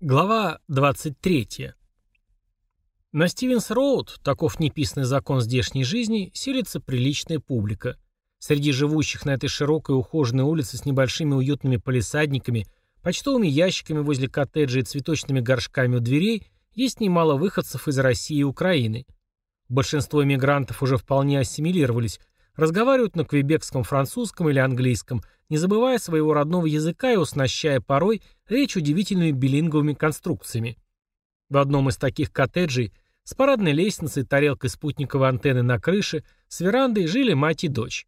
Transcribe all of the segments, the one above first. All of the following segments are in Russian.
Глава 23. На Стивенс-Роуд, таков неписанный закон здешней жизни, селится приличная публика. Среди живущих на этой широкой ухоженной улице с небольшими уютными полисадниками, почтовыми ящиками возле коттеджей и цветочными горшками у дверей есть немало выходцев из России и Украины. Большинство иммигрантов уже вполне ассимилировались, разговаривают на квебекском французском или английском, не забывая своего родного языка и уснащая порой речь удивительными билинговыми конструкциями. В одном из таких коттеджей с парадной лестницей, тарелкой спутниковой антенны на крыше, с верандой жили мать и дочь.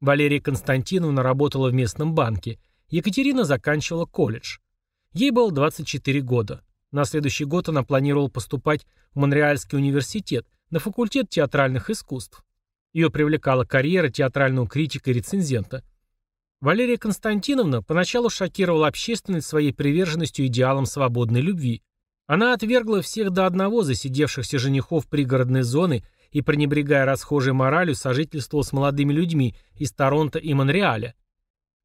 Валерия Константиновна работала в местном банке, Екатерина заканчивала колледж. Ей было 24 года. На следующий год она планировала поступать в Монреальский университет на факультет театральных искусств. Ее привлекала карьера театрального критика и рецензента. Валерия Константиновна поначалу шокировала общественность своей приверженностью идеалам свободной любви. Она отвергла всех до одного засидевшихся женихов пригородной зоны и, пренебрегая расхожей моралью, сожительствовала с молодыми людьми из Торонто и Монреаля.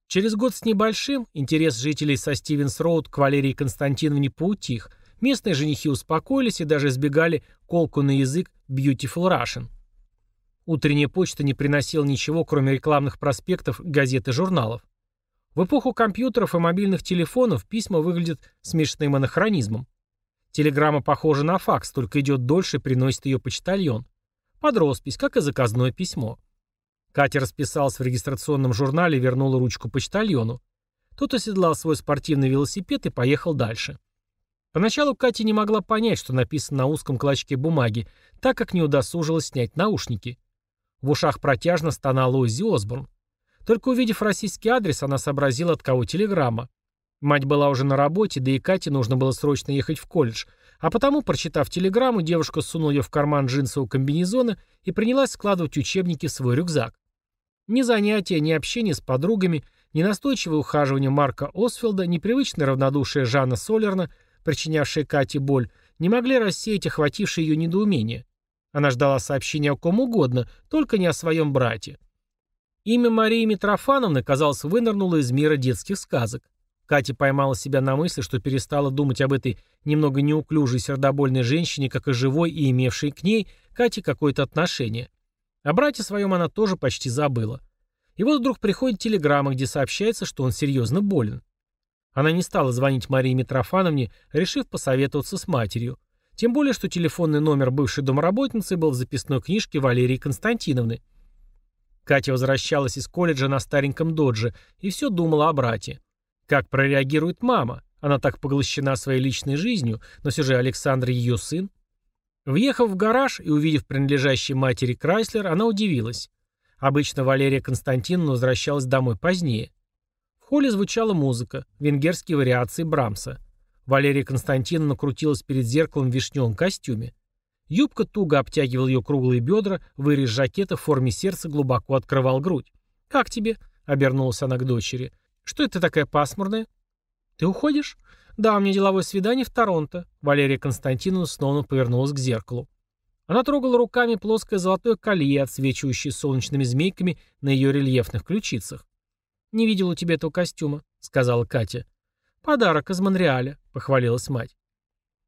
Через год с небольшим интерес жителей со Стивенс-Роуд к Валерии Константиновне поутих, местные женихи успокоились и даже избегали колку на язык «Beautiful Russian». Утренняя почта не приносила ничего, кроме рекламных проспектов, газет и журналов. В эпоху компьютеров и мобильных телефонов письма выглядят смешным анахронизмом. Телеграмма похожа на факс, только идет дольше и приносит ее почтальон. Под роспись, как и заказное письмо. Катя расписалась в регистрационном журнале и вернула ручку почтальону. Тот оседлал свой спортивный велосипед и поехал дальше. Поначалу Катя не могла понять, что написано на узком клочке бумаги, так как не удосужилась снять наушники. В ушах протяжно стонал Оззи Осборн. Только увидев российский адрес, она сообразила, от кого телеграмма. Мать была уже на работе, да и Кате нужно было срочно ехать в колледж, а потому, прочитав телеграмму, девушка сунула ее в карман джинсового комбинезона и принялась складывать учебники в свой рюкзак. Ни занятия, ни общение с подругами, ни настойчивое ухаживание Марка Осфилда, ни привычное равнодушие Жана Солерна, причинявшее Кате боль, не могли рассеять охватившее ее недоумение. Она ждала сообщения о ком угодно, только не о своем брате. Имя Марии Митрофановны, казалось, вынырнуло из мира детских сказок. Катя поймала себя на мысли, что перестала думать об этой немного неуклюжей сердобольной женщине, как о живой и имевшей к ней Кате какое-то отношение. О брате своем она тоже почти забыла. И вот вдруг приходит телеграмма, где сообщается, что он серьезно болен. Она не стала звонить Марии Митрофановне, решив посоветоваться с матерью. Тем более, что телефонный номер бывшей домработницы был в записной книжке Валерии Константиновны. Катя возвращалась из колледжа на стареньком додже и все думала о брате. Как прореагирует мама? Она так поглощена своей личной жизнью, но все же Александр ее сын. Въехав в гараж и увидев принадлежащий матери Крайслер, она удивилась. Обычно Валерия Константиновна возвращалась домой позднее. В холле звучала музыка, венгерские вариации Брамса. Валерия Константиновна крутилась перед зеркалом в вишневом костюме. Юбка туго обтягивала ее круглые бедра, вырез жакета в форме сердца глубоко открывал грудь. «Как тебе?» — обернулась она к дочери. «Что это такая пасмурная?» «Ты уходишь?» «Да, у меня деловое свидание в Торонто». Валерия Константиновна снова повернулась к зеркалу. Она трогала руками плоское золотое колье, отсвечивающее солнечными змейками на ее рельефных ключицах. «Не видел у тебя этого костюма», — сказала Катя. «Подарок из Монреаля», — похвалилась мать.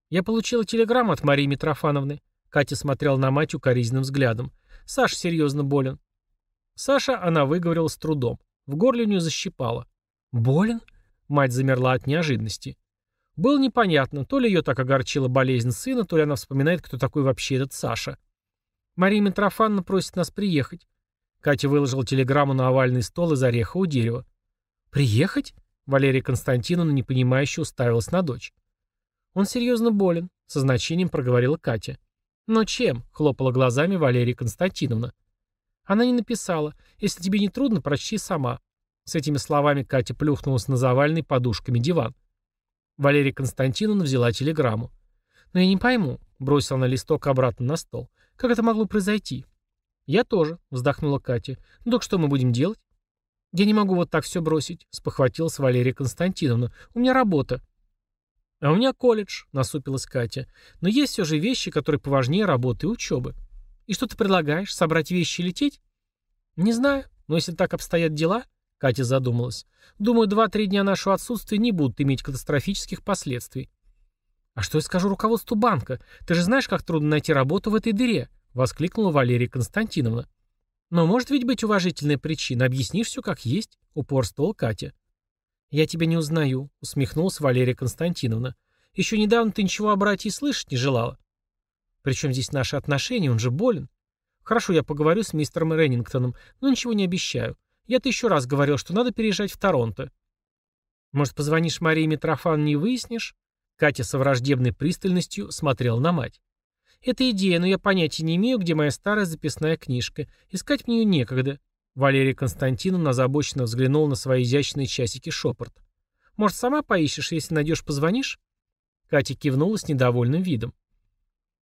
«Я получила телеграмму от Марии Митрофановны». Катя смотрела на мать укоризненным взглядом. «Саша серьезно болен». Саша она выговорила с трудом. В горле у нее защипало. «Болен?» Мать замерла от неожиданности. Было непонятно, то ли ее так огорчила болезнь сына, то ли она вспоминает, кто такой вообще этот Саша. «Мария Митрофановна просит нас приехать». Катя выложила телеграмму на овальный стол из орехового дерева. «Приехать?» Валерия Константиновна непонимающе уставилась на дочь. «Он серьезно болен», — со значением проговорила Катя. «Но чем?» — хлопала глазами Валерия Константиновна. Она не написала. «Если тебе не трудно, прочти сама». С этими словами Катя плюхнулась на заваленный подушками диван. Валерия Константиновна взяла телеграмму. «Но я не пойму», — бросила на листок обратно на стол. «Как это могло произойти?» «Я тоже», — вздохнула Катя. «Ну так что мы будем делать?» «Я не могу вот так все бросить», — спохватилась Валерия Константиновна. «У меня работа». «А у меня колледж», — насупилась Катя. «Но есть все же вещи, которые поважнее работы и учебы. И что ты предлагаешь? Собрать вещи и лететь?» «Не знаю, но если так обстоят дела...» — Катя задумалась. «Думаю, два-три дня нашего отсутствия не будут иметь катастрофических последствий». «А что я скажу руководству банка? Ты же знаешь, как трудно найти работу в этой дыре», — воскликнула Валерия Константиновна. «Но может ведь быть уважительная причина. Объяснишь все как есть», — упорствовала Катя. «Я тебя не узнаю», — усмехнулась Валерия Константиновна. «Еще недавно ты ничего о брате и слышать не желала». «Причем здесь наши отношения? Он же болен». «Хорошо, я поговорю с мистером Реннингтоном, но ничего не обещаю. Я-то еще раз говорил, что надо переезжать в Торонто». «Может, позвонишь Марии Митрофановне и выяснишь?» Катя со враждебной пристальностью смотрела на мать. «Это идея, но я понятия не имею, где моя старая записная книжка. Искать мне ее некогда». Валерия Константиновна озабоченно взглянула на свои изящные часики шепот. «Может, сама поищешь, если найдешь, позвонишь?» Катя кивнула с недовольным видом.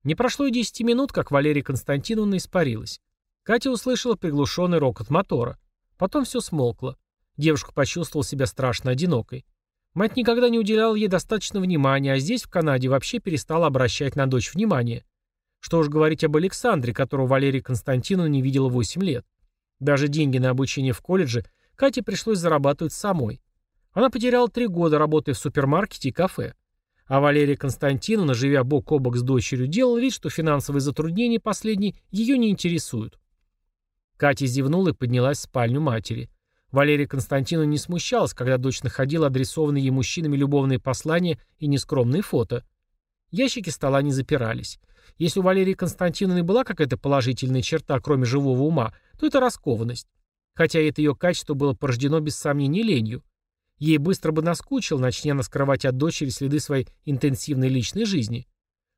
Не прошло и десяти минут, как Валерия Константиновна испарилась. Катя услышала приглушенный рокот мотора. Потом все смолкло. Девушка почувствовала себя страшно одинокой. Мать никогда не уделяла ей достаточно внимания, а здесь, в Канаде, вообще перестала обращать на дочь внимание. Что уж говорить об Александре, которого Валерия Константиновна не видела 8 лет. Даже деньги на обучение в колледже Кате пришлось зарабатывать самой. Она потеряла три года, работая в супермаркете и кафе. А Валерия Константиновна, живя бок о бок с дочерью, делала вид, что финансовые затруднения последней ее не интересуют. Катя зевнула и поднялась в спальню матери. Валерия Константиновна не смущалась, когда дочь находила адресованные ей мужчинами любовные послания и нескромные фото. Ящики стола не запирались. Если у Валерии Константиновны была какая-то положительная черта, кроме живого ума, то это раскованность. Хотя это ее качество было порождено без сомнений ленью. Ей быстро бы наскучил, начни она скрывать от дочери следы своей интенсивной личной жизни.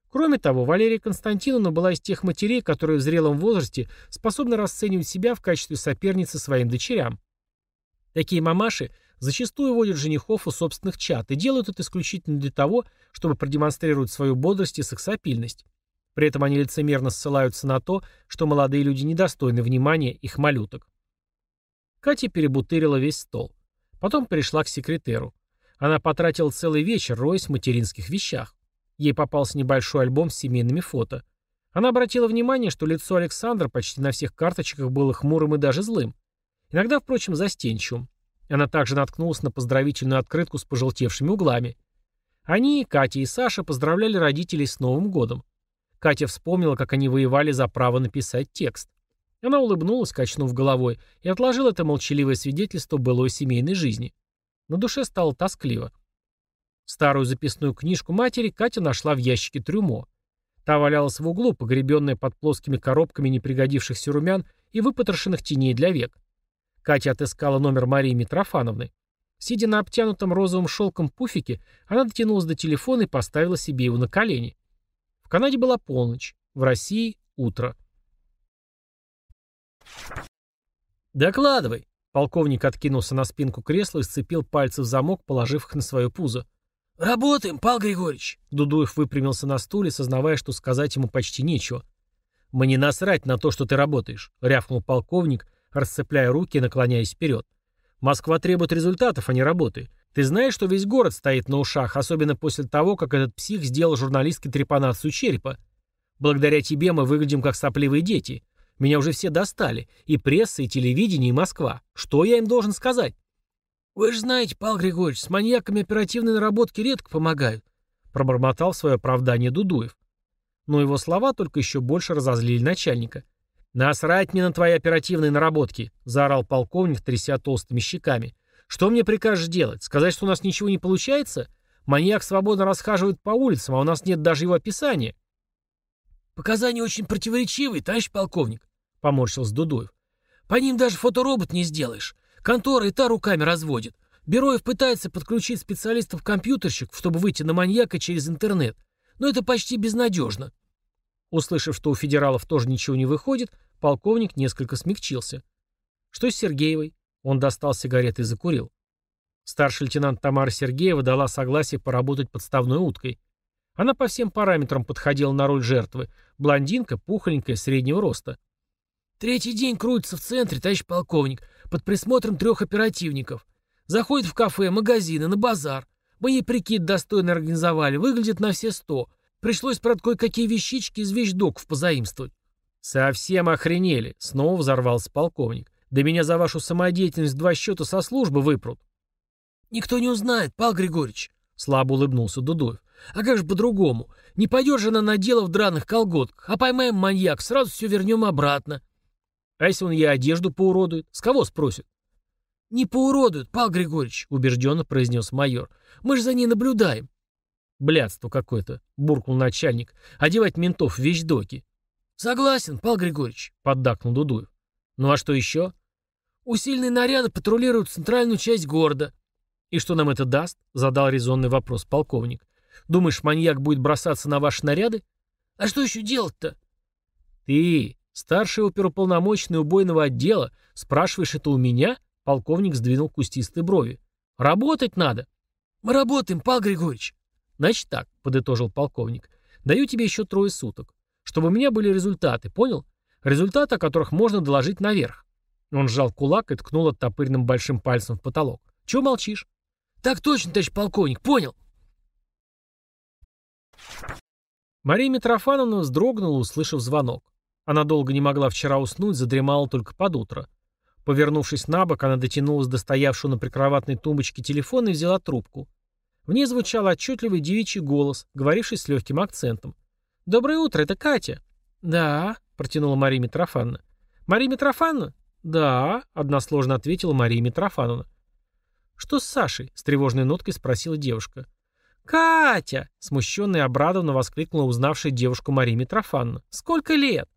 Кроме того, Валерия Константиновна была из тех матерей, которые в зрелом возрасте способны расценивать себя в качестве соперницы своим дочерям. Такие мамаши зачастую водят женихов у собственных чат и делают это исключительно для того, чтобы продемонстрировать свою бодрость и сексапильность. При этом они лицемерно ссылаются на то, что молодые люди недостойны внимания их малюток. Катя перебутырила весь стол. Потом перешла к секретеру. Она потратила целый вечер, роясь в материнских вещах. Ей попался небольшой альбом с семейными фото. Она обратила внимание, что лицо Александра почти на всех карточках было хмурым и даже злым. Иногда, впрочем, застенчивым. Она также наткнулась на поздравительную открытку с пожелтевшими углами. Они, Катя и Саша, поздравляли родителей с Новым годом. Катя вспомнила, как они воевали за право написать текст. Она улыбнулась, качнув головой, и отложила это молчаливое свидетельство былой семейной жизни. На душе стало тоскливо. Старую записную книжку матери Катя нашла в ящике трюмо. Та валялась в углу, погребенная под плоскими коробками непригодившихся румян и выпотрошенных теней для век. Катя отыскала номер Марии Митрофановны. Сидя на обтянутом розовым шелком пуфике, она дотянулась до телефона и поставила себе его на колени. В Канаде была полночь, в России — утро. «Докладывай!» Полковник откинулся на спинку кресла и сцепил пальцы в замок, положив их на свое пузо. «Работаем, Пал Григорьевич!» Дудуев выпрямился на стуле, сознавая, что сказать ему почти нечего. «Мне насрать на то, что ты работаешь», — рявкнул полковник, расцепляя руки и наклоняясь вперед. «Москва требует результатов, а не работы. Ты знаешь, что весь город стоит на ушах, особенно после того, как этот псих сделал журналистке трепанацию черепа. Благодаря тебе мы выглядим как сопливые дети. Меня уже все достали. И пресса, и телевидение, и Москва. Что я им должен сказать?» «Вы же знаете, Павел Григорьевич, с маньяками оперативные наработки редко помогают», пробормотал свое оправдание Дудуев. Но его слова только еще больше разозлили начальника. «Насрать мне на твои оперативные наработки», — заорал полковник, тряся толстыми щеками. «Что мне прикажешь делать? Сказать, что у нас ничего не получается? Маньяк свободно расхаживает по улицам, а у нас нет даже его описания». «Показания очень противоречивые, товарищ полковник», — поморщился Дудуев. «По ним даже фоторобот не сделаешь. Контора и та руками разводит. Бероев пытается подключить специалистов-компьютерщиков, чтобы выйти на маньяка через интернет. Но это почти безнадежно. Услышав, что у федералов тоже ничего не выходит, полковник несколько смягчился. «Что с Сергеевой?» Он достал сигареты и закурил. Старший лейтенант Тамара Сергеева дала согласие поработать подставной уткой. Она по всем параметрам подходила на роль жертвы. Блондинка, пухоленькая, среднего роста. «Третий день крутится в центре, товарищ полковник, под присмотром трех оперативников. Заходит в кафе, магазины, на базар. Мы ей прикид достойно организовали, выглядит на все сто. Пришлось, правда, кое-какие вещички из вещдоков позаимствовать. «Совсем охренели!» — снова взорвался полковник. «Да меня за вашу самодеятельность два счета со службы выпрут». «Никто не узнает, Павел Григорьевич», — слабо улыбнулся Дудоев. А как же по-другому? Не пойдет же она на дело в драных колготках, а поймаем маньяк, сразу все вернем обратно. А если он ей одежду поуродует? С кого спросит? «Не поуродуют, Павел Григорьевич», — убежденно произнес майор. «Мы же за ней наблюдаем». «Блядство какое-то», — буркнул начальник. «Одевать ментов в вещдоки». «Согласен, Павел Григорьевич», — поддакнул Дудуев. «Ну а что еще?» «Усиленные наряды патрулируют центральную часть города». «И что нам это даст?» — задал резонный вопрос полковник. «Думаешь, маньяк будет бросаться на ваши наряды?» «А что еще делать-то?» «Ты, старший оперуполномоченный убойного отдела, спрашиваешь это у меня?» Полковник сдвинул кустистые брови. «Работать надо». «Мы работаем, Павел Григорьевич». «Значит так», — подытожил полковник. «Даю тебе еще трое суток. Чтобы у меня были результаты, понял? Результаты, о которых можно доложить наверх». Он сжал кулак и ткнул оттопыренным большим пальцем в потолок. «Чего молчишь?» «Так точно, товарищ полковник, понял». Мария Митрофановна вздрогнула, услышав звонок. Она долго не могла вчера уснуть, задремала только под утро. Повернувшись на бок, она дотянулась до стоявшего на прикроватной тумбочке телефона и взяла трубку. В ней звучал отчетливый девичий голос, говоривший с легким акцентом. «Доброе утро, это Катя». «Да», — протянула Мария Митрофановна. «Мария Митрофановна?» «Да», — односложно ответила Мария Митрофановна. «Что с Сашей?» — с тревожной ноткой спросила девушка. «Катя!» — смущенно и обрадованно воскликнула узнавшая девушку Мария Митрофановна. «Сколько лет?»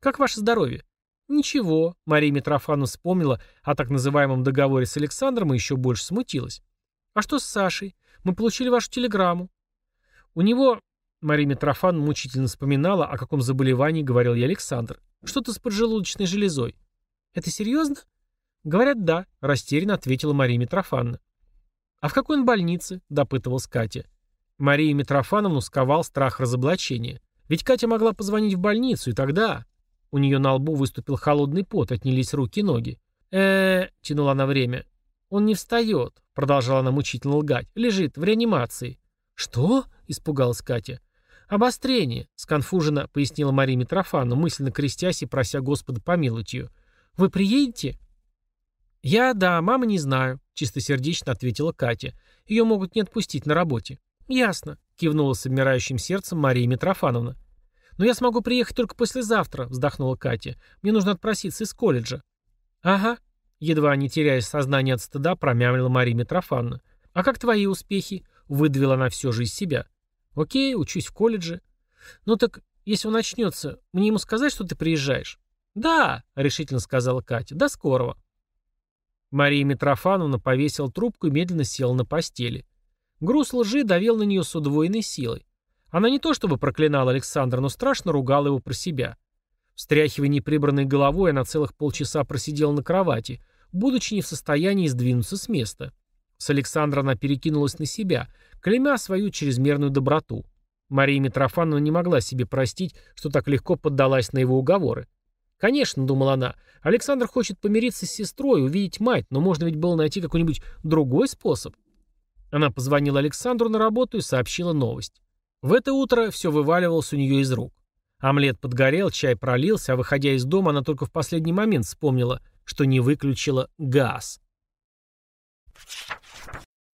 «Как ваше здоровье?» «Ничего», — Мария Митрофановна вспомнила о так называемом договоре с Александром и еще больше смутилась. «А что с Сашей? Мы получили вашу телеграмму». «У него...» — Мария Митрофановна мучительно вспоминала, о каком заболевании говорил ей Александр. «Что-то с поджелудочной железой». «Это серьезно?» «Говорят, да», — растерянно ответила Мария Митрофановна. «А в какой он больнице?» — допытывалась Катя. Мария Митрофановну сковал страх разоблачения. Ведь Катя могла позвонить в больницу, и тогда... У нее на лбу выступил холодный пот, отнялись руки и ноги. э тянула она время. «Он не встает», — продолжала она мучительно лгать. «Лежит в реанимации». «Что?» — испугалась Катя. «Обострение», — сконфуженно пояснила Мария Митрофановна, мысленно крестясь и прося Господа помиловать ее. «Вы приедете?» «Я, да, мама не знаю», — чистосердечно ответила Катя. «Ее могут не отпустить на работе». «Ясно», — кивнула с обмирающим сердцем Мария Митрофановна. «Но я смогу приехать только послезавтра», — вздохнула Катя. «Мне нужно отпроситься из колледжа». «Ага», — едва не теряя сознание от стыда, промямлила Мария Митрофановна. «А как твои успехи?» — выдавила она все же из себя. «Окей, учусь в колледже». «Ну так, если он начнется, мне ему сказать, что ты приезжаешь?» «Да», — решительно сказала Катя. «До скорого». Мария Митрофановна повесила трубку и медленно села на постели. Груз лжи давил на нее с удвоенной силой. Она не то чтобы проклинала Александра, но страшно ругала его про себя. Встряхивая неприбранной головой, она целых полчаса просидела на кровати, будучи не в состоянии сдвинуться с места. С Александра она перекинулась на себя, клеймя свою чрезмерную доброту. Мария Митрофановна не могла себе простить, что так легко поддалась на его уговоры. «Конечно», — думала она, — «Александр хочет помириться с сестрой, увидеть мать, но можно ведь было найти какой-нибудь другой способ». Она позвонила Александру на работу и сообщила новость. В это утро все вываливалось у нее из рук. Омлет подгорел, чай пролился, а выходя из дома, она только в последний момент вспомнила, что не выключила газ.